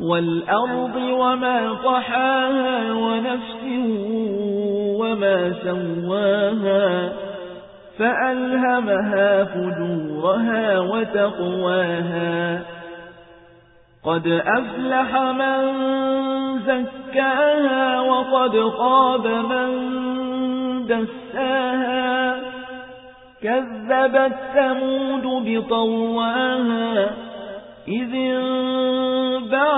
والأرض وما طحاها ونفس وما سواها فألهمها فجورها وتقواها قد أفلح من زكاها وقد خاب من دساها كذبت ثمود بطواها إذ